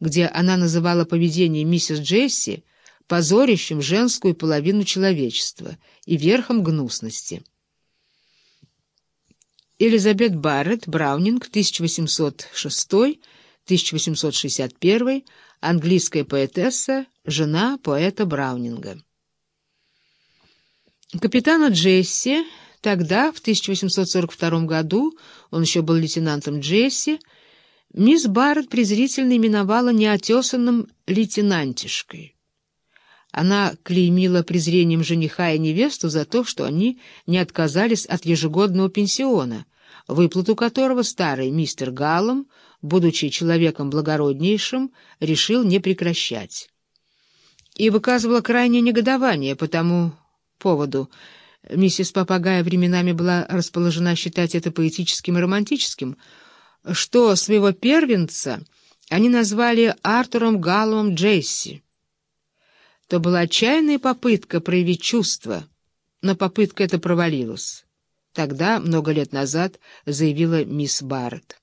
где она называла поведение миссис Джесси позорищем женскую половину человечества и верхом гнусности. Элизабет Барретт, Браунинг, 1806-1861, английская поэтесса, жена поэта Браунинга. Капитану Джесси тогда, в 1842 году, он еще был лейтенантом Джесси, мисс Барретт презрительно именовала неотесанным лейтенантишкой. Она клеймила презрением жениха и невесту за то, что они не отказались от ежегодного пенсиона, выплату которого старый мистер Галлом, будучи человеком благороднейшим, решил не прекращать. И выказывала крайнее негодование по тому поводу. Миссис Попагая временами была расположена считать это поэтическим и романтическим, что своего первенца они назвали Артуром Галлом Джесси то была отчаянная попытка проявить чувства, но попытка эта провалилась. Тогда, много лет назад, заявила мисс Барретт.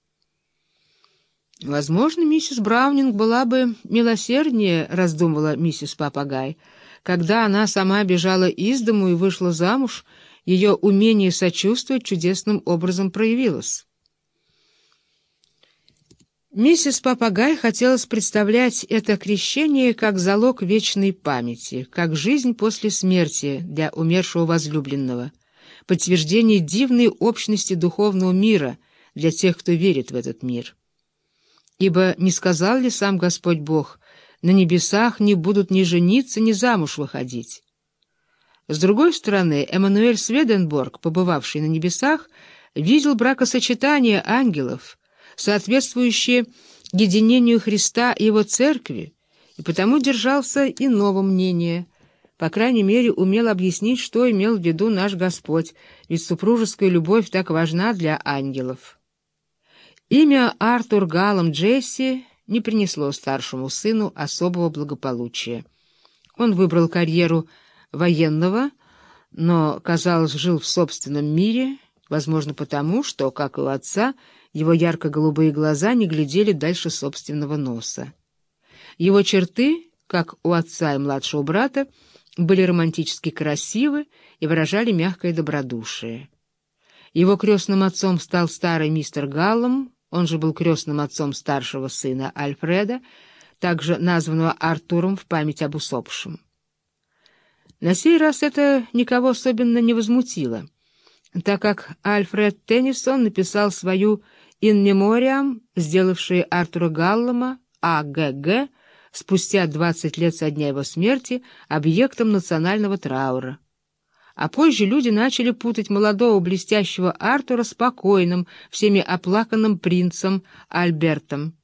«Возможно, миссис Браунинг была бы милосерднее», — раздумывала миссис Папагай. «Когда она сама бежала из дому и вышла замуж, ее умение сочувствовать чудесным образом проявилось». Миссис Папагай хотелось представлять это крещение как залог вечной памяти, как жизнь после смерти для умершего возлюбленного, подтверждение дивной общности духовного мира для тех, кто верит в этот мир. Ибо не сказал ли сам Господь Бог, на небесах не будут ни жениться, ни замуж выходить? С другой стороны, Эммануэль Сведенборг, побывавший на небесах, видел бракосочетание ангелов — соответствующее единению Христа и Его Церкви, и потому держался иного мнения, по крайней мере, умел объяснить, что имел в виду наш Господь, ведь супружеская любовь так важна для ангелов. Имя Артур Галлом Джесси не принесло старшему сыну особого благополучия. Он выбрал карьеру военного, но, казалось, жил в собственном мире, возможно, потому, что, как и у отца, его ярко-голубые глаза не глядели дальше собственного носа. Его черты, как у отца и младшего брата, были романтически красивы и выражали мягкое добродушие. Его крестным отцом стал старый мистер Галлом, он же был крестным отцом старшего сына Альфреда, также названного Артуром в память об усопшем. На сей раз это никого особенно не возмутило, так как Альфред Теннисон написал свою «In Memoriam», сделавший Артура Галлама, АГГ, спустя 20 лет со дня его смерти, объектом национального траура. А позже люди начали путать молодого блестящего Артура с покойным, всеми оплаканным принцем Альбертом.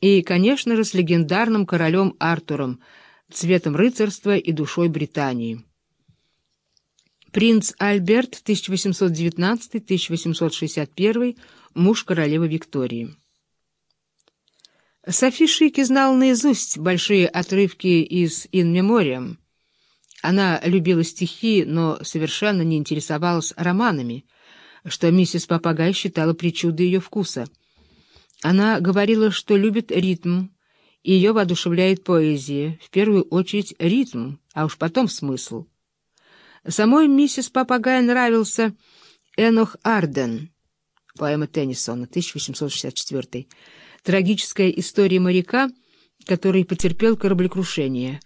И, конечно же, с легендарным королем Артуром, цветом рыцарства и душой Британии. Принц Альберт, 1819-1861, муж королевы Виктории. Софи Шики знала наизусть большие отрывки из «In Memoriam». Она любила стихи, но совершенно не интересовалась романами, что миссис Попагай считала причудой ее вкуса. Она говорила, что любит ритм, и ее воодушевляет поэзия, в первую очередь ритм, а уж потом смысл. Самой миссис Папагай нравился Энох Арден, поэма Теннисона, 1864, трагическая история моряка, который потерпел кораблекрушение,